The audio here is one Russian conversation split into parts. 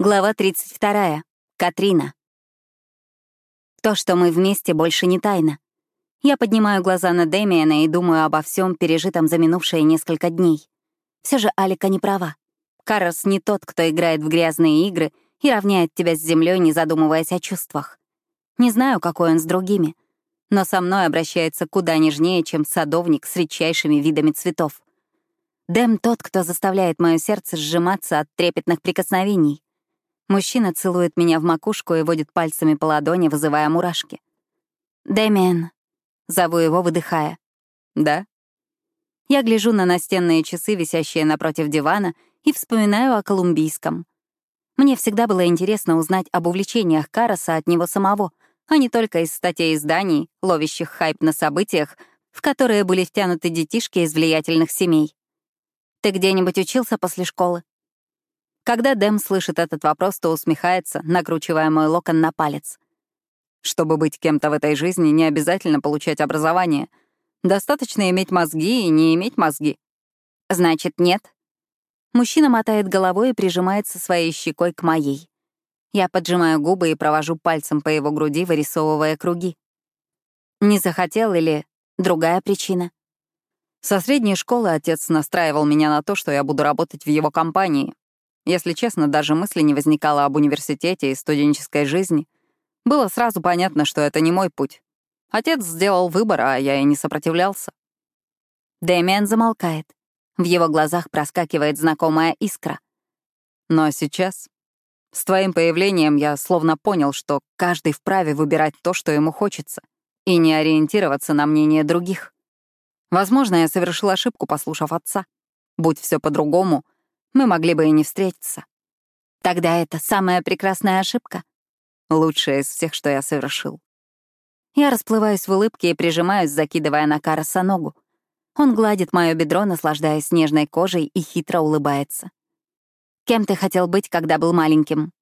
Глава 32. Катрина. То, что мы вместе, больше не тайна. Я поднимаю глаза на Дэмиена и думаю обо всем пережитом за минувшие несколько дней. Все же Алика не права. Карос не тот, кто играет в грязные игры и равняет тебя с землей, не задумываясь о чувствах. Не знаю, какой он с другими, но со мной обращается куда нежнее, чем садовник с редчайшими видами цветов. Дэм тот, кто заставляет мое сердце сжиматься от трепетных прикосновений. Мужчина целует меня в макушку и водит пальцами по ладони, вызывая мурашки. «Дэмиэн», — зову его, выдыхая. «Да?» Я гляжу на настенные часы, висящие напротив дивана, и вспоминаю о колумбийском. Мне всегда было интересно узнать об увлечениях Караса от него самого, а не только из статей изданий, ловящих хайп на событиях, в которые были втянуты детишки из влиятельных семей. «Ты где-нибудь учился после школы?» Когда Дэм слышит этот вопрос, то усмехается, накручивая мой локон на палец. Чтобы быть кем-то в этой жизни, не обязательно получать образование. Достаточно иметь мозги и не иметь мозги. Значит, нет. Мужчина мотает головой и прижимается своей щекой к моей. Я поджимаю губы и провожу пальцем по его груди, вырисовывая круги. Не захотел или другая причина? Со средней школы отец настраивал меня на то, что я буду работать в его компании, если честно, даже мысли не возникало об университете и студенческой жизни. Было сразу понятно, что это не мой путь. Отец сделал выбор, а я и не сопротивлялся. Дэмиан замолкает. В его глазах проскакивает знакомая искра. Но сейчас, с твоим появлением, я словно понял, что каждый вправе выбирать то, что ему хочется, и не ориентироваться на мнение других. Возможно, я совершил ошибку, послушав отца. Будь все по-другому — мы могли бы и не встретиться. Тогда это самая прекрасная ошибка. Лучшая из всех, что я совершил. Я расплываюсь в улыбке и прижимаюсь, закидывая на Караса ногу. Он гладит мое бедро, наслаждаясь нежной кожей, и хитро улыбается. «Кем ты хотел быть, когда был маленьким?»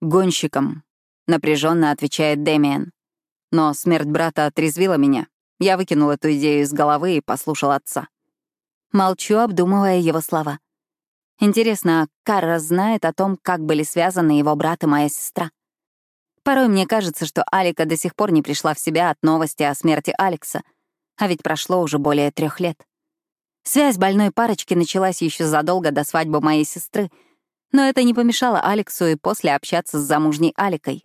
«Гонщиком», — напряженно отвечает Дэмиен. Но смерть брата отрезвила меня. Я выкинул эту идею из головы и послушал отца. Молчу, обдумывая его слова. Интересно, Карра знает о том, как были связаны его брат и моя сестра? Порой мне кажется, что Алика до сих пор не пришла в себя от новости о смерти Алекса, а ведь прошло уже более трех лет. Связь больной парочки началась еще задолго до свадьбы моей сестры, но это не помешало Алексу и после общаться с замужней Аликой.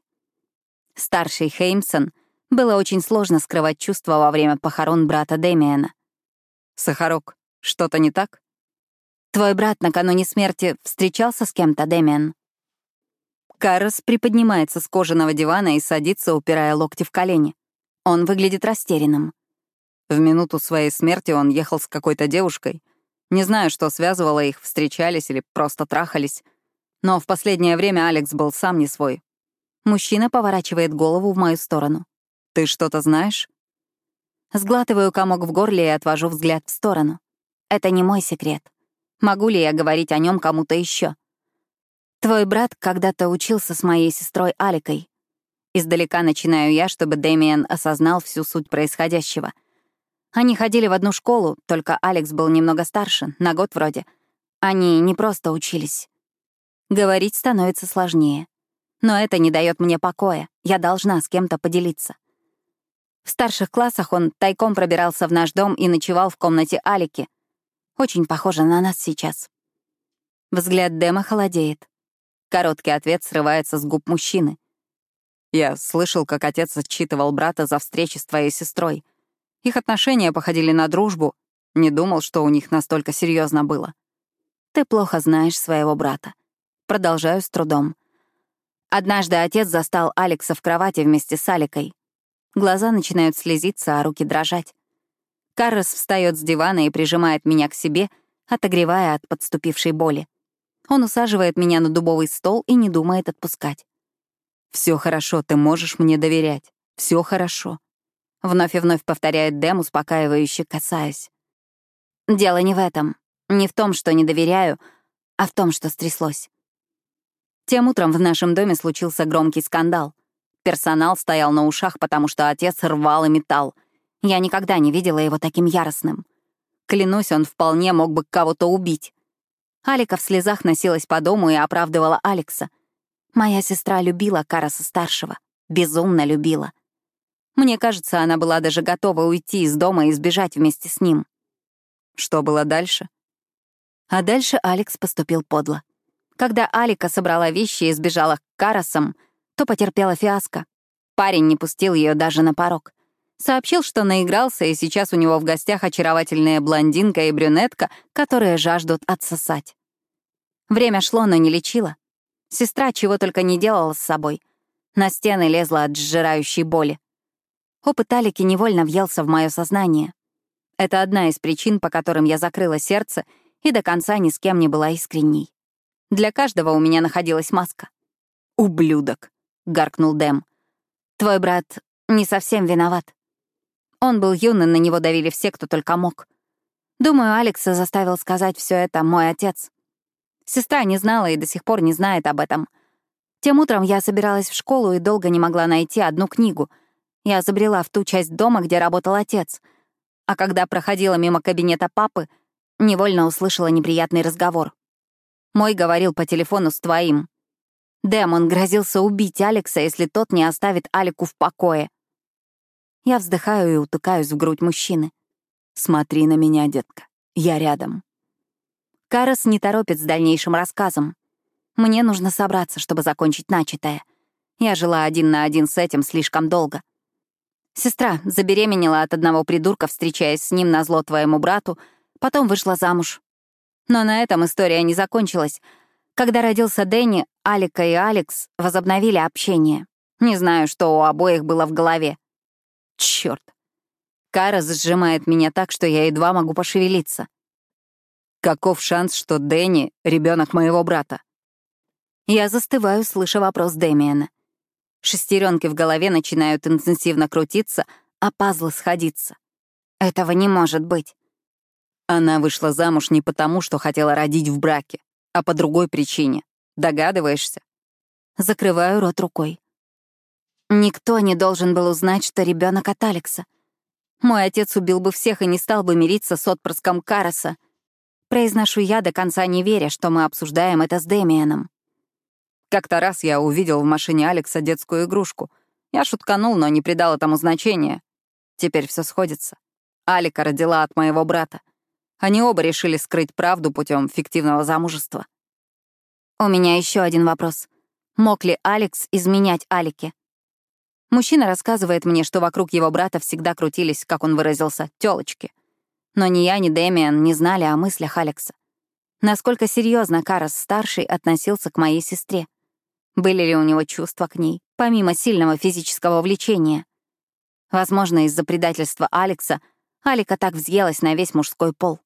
Старший Хеймсон было очень сложно скрывать чувства во время похорон брата Дэмиена. «Сахарок, что-то не так?» Твой брат накануне смерти встречался с кем-то, Дэмиан?» Каррес приподнимается с кожаного дивана и садится, упирая локти в колени. Он выглядит растерянным. В минуту своей смерти он ехал с какой-то девушкой. Не знаю, что связывало их, встречались или просто трахались. Но в последнее время Алекс был сам не свой. Мужчина поворачивает голову в мою сторону. «Ты что-то знаешь?» Сглатываю комок в горле и отвожу взгляд в сторону. Это не мой секрет. Могу ли я говорить о нем кому-то еще? Твой брат когда-то учился с моей сестрой Аликой. Издалека начинаю я, чтобы Дэмиен осознал всю суть происходящего. Они ходили в одну школу, только Алекс был немного старше, на год вроде. Они не просто учились. Говорить становится сложнее. Но это не дает мне покоя. Я должна с кем-то поделиться. В старших классах он тайком пробирался в наш дом и ночевал в комнате Алики, очень похожа на нас сейчас. Взгляд Дэма холодеет. Короткий ответ срывается с губ мужчины. Я слышал, как отец отчитывал брата за встречи с твоей сестрой. Их отношения походили на дружбу. Не думал, что у них настолько серьезно было. Ты плохо знаешь своего брата. Продолжаю с трудом. Однажды отец застал Алекса в кровати вместе с Аликой. Глаза начинают слезиться, а руки дрожать. Каррес встает с дивана и прижимает меня к себе, отогревая от подступившей боли. Он усаживает меня на дубовый стол и не думает отпускать. Все хорошо, ты можешь мне доверять. Все хорошо. Вновь и вновь повторяет Дэм, успокаивающе касаясь. Дело не в этом. Не в том, что не доверяю, а в том, что стряслось. Тем утром в нашем доме случился громкий скандал. Персонал стоял на ушах, потому что отец рвал и металл — я никогда не видела его таким яростным. Клянусь, он вполне мог бы кого-то убить. Алика в слезах носилась по дому и оправдывала Алекса. Моя сестра любила Караса-старшего. Безумно любила. Мне кажется, она была даже готова уйти из дома и сбежать вместе с ним. Что было дальше? А дальше Алекс поступил подло. Когда Алика собрала вещи и сбежала к Карасам, то потерпела фиаско. Парень не пустил ее даже на порог. Сообщил, что наигрался, и сейчас у него в гостях очаровательная блондинка и брюнетка, которые жаждут отсосать. Время шло, но не лечило. Сестра чего только не делала с собой. На стены лезла от сжирающей боли. Опыт Алики невольно въелся в мое сознание. Это одна из причин, по которым я закрыла сердце и до конца ни с кем не была искренней. Для каждого у меня находилась маска. «Ублюдок», — гаркнул Дэм. «Твой брат не совсем виноват. Он был юн, и на него давили все, кто только мог. Думаю, Алекса заставил сказать все это мой отец. Сестра не знала и до сих пор не знает об этом. Тем утром я собиралась в школу и долго не могла найти одну книгу. Я забрела в ту часть дома, где работал отец. А когда проходила мимо кабинета папы, невольно услышала неприятный разговор. Мой говорил по телефону с твоим. Дэмон грозился убить Алекса, если тот не оставит Алику в покое. Я вздыхаю и утыкаюсь в грудь мужчины. «Смотри на меня, детка. Я рядом». Карас не торопит с дальнейшим рассказом. Мне нужно собраться, чтобы закончить начатое. Я жила один на один с этим слишком долго. Сестра забеременела от одного придурка, встречаясь с ним на зло твоему брату, потом вышла замуж. Но на этом история не закончилась. Когда родился Дэнни, Алика и Алекс возобновили общение. Не знаю, что у обоих было в голове. Черт! Кара сжимает меня так, что я едва могу пошевелиться. Каков шанс, что Дэнни — ребенок моего брата? Я застываю, слыша вопрос Дэмиена. Шестеренки в голове начинают интенсивно крутиться, а пазлы сходиться. Этого не может быть. Она вышла замуж не потому, что хотела родить в браке, а по другой причине. Догадываешься? Закрываю рот рукой. Никто не должен был узнать, что ребенок от Алекса. Мой отец убил бы всех и не стал бы мириться с отпрыском Караса. Произношу я, до конца не веря, что мы обсуждаем это с Дэмианом. Как-то раз я увидел в машине Алекса детскую игрушку. Я шутканул, но не придал этому значения. Теперь все сходится. Алика родила от моего брата. Они оба решили скрыть правду путем фиктивного замужества. У меня еще один вопрос. Мог ли Алекс изменять Алике? Мужчина рассказывает мне, что вокруг его брата всегда крутились, как он выразился, тёлочки. Но ни я, ни Дэмиан не знали о мыслях Алекса. Насколько серьезно Карас-старший относился к моей сестре? Были ли у него чувства к ней, помимо сильного физического влечения? Возможно, из-за предательства Алекса Алика так взъелась на весь мужской пол.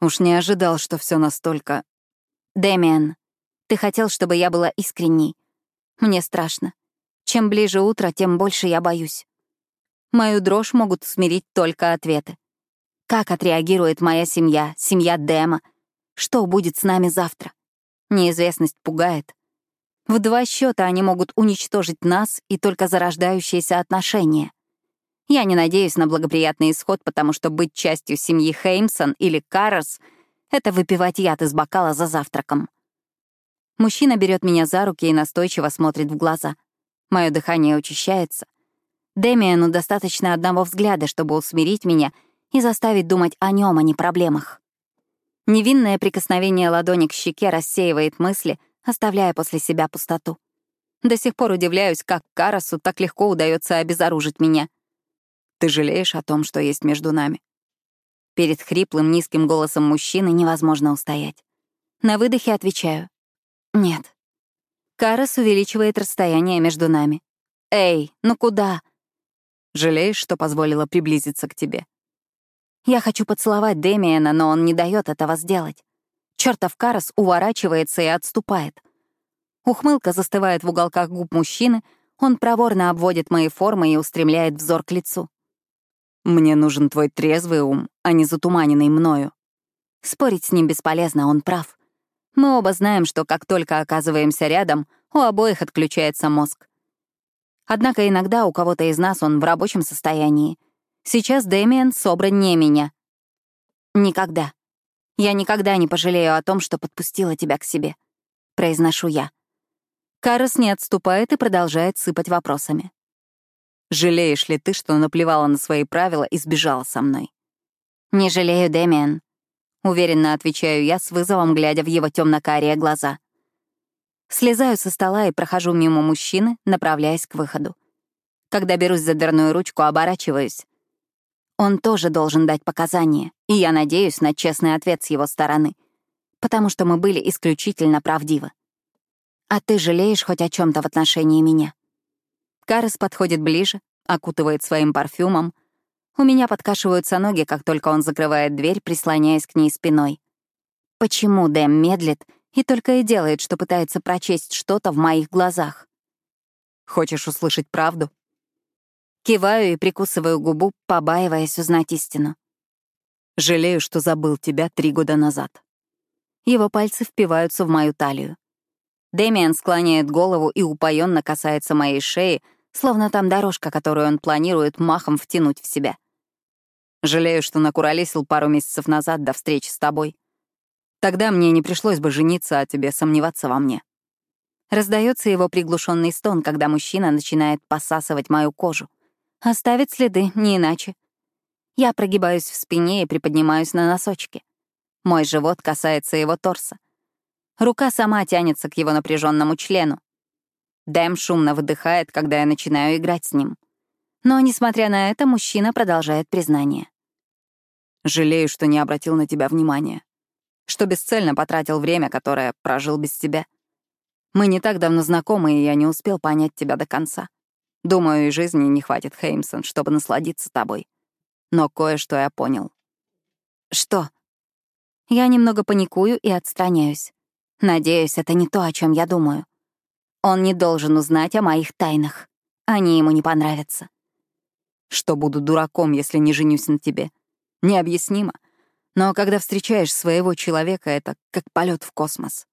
Уж не ожидал, что все настолько... Дэмиан, ты хотел, чтобы я была искренней. Мне страшно. Чем ближе утро, тем больше я боюсь. Мою дрожь могут смирить только ответы. Как отреагирует моя семья, семья Дэма? Что будет с нами завтра? Неизвестность пугает. В два счета они могут уничтожить нас и только зарождающиеся отношения. Я не надеюсь на благоприятный исход, потому что быть частью семьи Хеймсон или Каррес — это выпивать яд из бокала за завтраком. Мужчина берет меня за руки и настойчиво смотрит в глаза — Мое дыхание учащается. Демиану достаточно одного взгляда, чтобы усмирить меня и заставить думать о нем, а не проблемах. Невинное прикосновение ладони к щеке рассеивает мысли, оставляя после себя пустоту. До сих пор удивляюсь, как Карасу так легко удается обезоружить меня. Ты жалеешь о том, что есть между нами? Перед хриплым низким голосом мужчины невозможно устоять. На выдохе отвечаю. Нет. Карас увеличивает расстояние между нами. «Эй, ну куда?» «Жалеешь, что позволила приблизиться к тебе?» Я хочу поцеловать Демиана, но он не дает этого сделать. Чертов Карас уворачивается и отступает. Ухмылка застывает в уголках губ мужчины, он проворно обводит мои формы и устремляет взор к лицу. «Мне нужен твой трезвый ум, а не затуманенный мною». Спорить с ним бесполезно, он прав. Мы оба знаем, что как только оказываемся рядом, у обоих отключается мозг. Однако иногда у кого-то из нас он в рабочем состоянии. Сейчас Дэмиан собран не меня. Никогда. Я никогда не пожалею о том, что подпустила тебя к себе», — произношу я. Карас не отступает и продолжает сыпать вопросами. «Жалеешь ли ты, что наплевала на свои правила и сбежала со мной?» «Не жалею, Дэмиан», — уверенно отвечаю я с вызовом, глядя в его темно-карие глаза. Слезаю со стола и прохожу мимо мужчины, направляясь к выходу. Когда берусь за дверную ручку, оборачиваюсь. Он тоже должен дать показания, и я надеюсь на честный ответ с его стороны, потому что мы были исключительно правдивы. А ты жалеешь хоть о чем то в отношении меня? Карес подходит ближе, окутывает своим парфюмом. У меня подкашиваются ноги, как только он закрывает дверь, прислоняясь к ней спиной. Почему Дэм медлит и только и делает, что пытается прочесть что-то в моих глазах? Хочешь услышать правду? Киваю и прикусываю губу, побаиваясь узнать истину. Жалею, что забыл тебя три года назад. Его пальцы впиваются в мою талию. Дэмиан склоняет голову и упоенно касается моей шеи, словно там дорожка, которую он планирует махом втянуть в себя. Жалею, что накуролесил пару месяцев назад до встречи с тобой. Тогда мне не пришлось бы жениться, а тебе сомневаться во мне. Раздается его приглушенный стон, когда мужчина начинает посасывать мою кожу. Оставит следы, не иначе. Я прогибаюсь в спине и приподнимаюсь на носочки. Мой живот касается его торса. Рука сама тянется к его напряженному члену. Дэм шумно выдыхает, когда я начинаю играть с ним. Но, несмотря на это, мужчина продолжает признание. «Жалею, что не обратил на тебя внимания. Что бесцельно потратил время, которое прожил без тебя. Мы не так давно знакомы, и я не успел понять тебя до конца. Думаю, и жизни не хватит, Хеймсон, чтобы насладиться тобой. Но кое-что я понял. Что? Я немного паникую и отстраняюсь. Надеюсь, это не то, о чем я думаю. Он не должен узнать о моих тайнах. Они ему не понравятся. Что буду дураком, если не женюсь на тебе? Необъяснимо. Но когда встречаешь своего человека, это как полет в космос.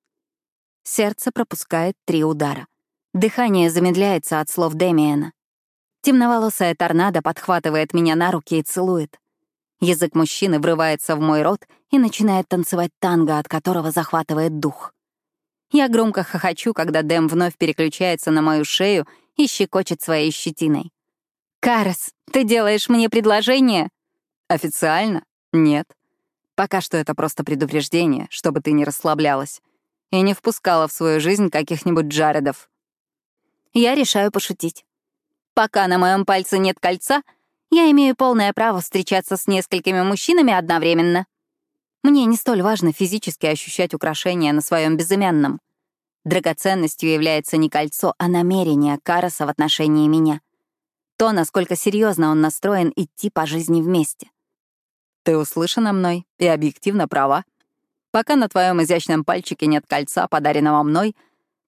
Сердце пропускает три удара. Дыхание замедляется от слов Демиена. Темноволосая торнадо подхватывает меня на руки и целует. Язык мужчины врывается в мой рот и начинает танцевать танго, от которого захватывает дух. Я громко хохочу, когда Дэм вновь переключается на мою шею и щекочет своей щетиной. «Карас, ты делаешь мне предложение?» «Официально? Нет. Пока что это просто предупреждение, чтобы ты не расслаблялась и не впускала в свою жизнь каких-нибудь Джаредов. Я решаю пошутить. Пока на моем пальце нет кольца, я имею полное право встречаться с несколькими мужчинами одновременно. Мне не столь важно физически ощущать украшения на своем безымянном. Драгоценностью является не кольцо, а намерение Караса в отношении меня. То, насколько серьезно он настроен идти по жизни вместе. Ты услышана мной и объективно права. Пока на твоем изящном пальчике нет кольца, подаренного мной,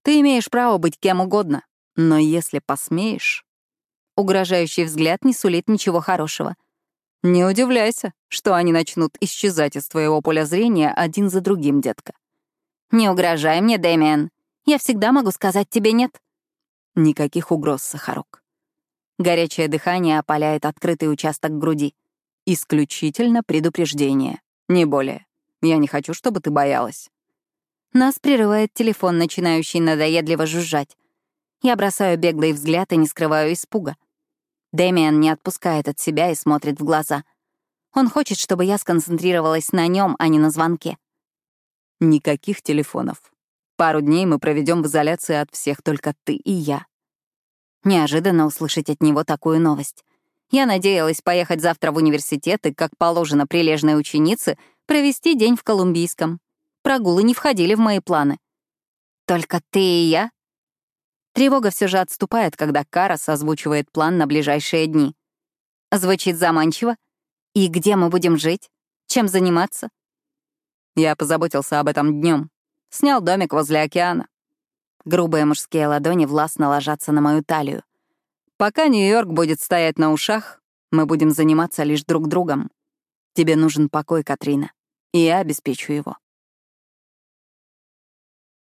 ты имеешь право быть кем угодно. Но если посмеешь... Угрожающий взгляд не сулит ничего хорошего. Не удивляйся, что они начнут исчезать из твоего поля зрения один за другим, детка. Не угрожай мне, Дэмиан. Я всегда могу сказать тебе «нет». Никаких угроз, Сахарок. Горячее дыхание опаляет открытый участок груди. Исключительно предупреждение, не более. Я не хочу, чтобы ты боялась. Нас прерывает телефон, начинающий надоедливо жужжать. Я бросаю беглый взгляд и не скрываю испуга. Дэмиан не отпускает от себя и смотрит в глаза. Он хочет, чтобы я сконцентрировалась на нем, а не на звонке. Никаких телефонов. Пару дней мы проведем в изоляции от всех, только ты и я. Неожиданно услышать от него такую новость. Я надеялась поехать завтра в университет и, как положено прилежной ученице, провести день в Колумбийском. Прогулы не входили в мои планы. Только ты и я? Тревога все же отступает, когда Карас озвучивает план на ближайшие дни. Звучит заманчиво. И где мы будем жить? Чем заниматься? Я позаботился об этом днем. Снял домик возле океана. Грубые мужские ладони властно ложатся на мою талию. Пока Нью-Йорк будет стоять на ушах, мы будем заниматься лишь друг другом. Тебе нужен покой, Катрина, и я обеспечу его.